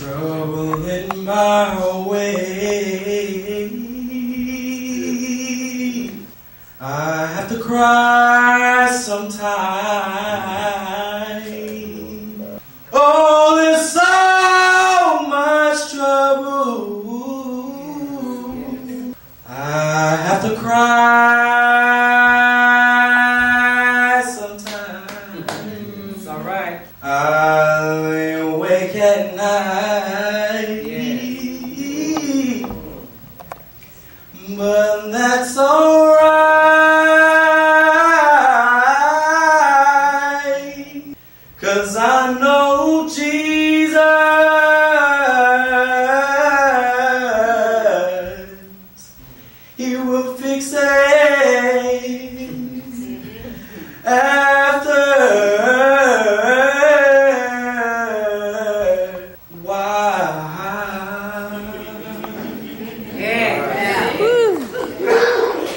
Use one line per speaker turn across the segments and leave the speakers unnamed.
trouble in my way. I have to cry sometimes. Oh, there's so much trouble. I have to cry sometimes. Mm,
it's all right.
I But that's alright. Cause I know Jesus. He will fix it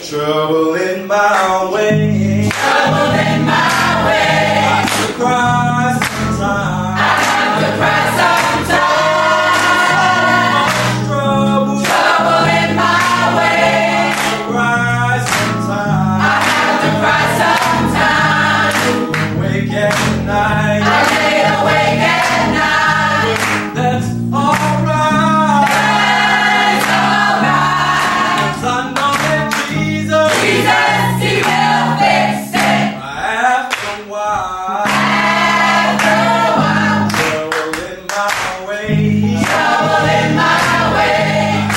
Trouble in my way. Trouble in my way. I have to cry sometimes. I have to cry sometimes. Trouble. In my way. I have to cry sometimes.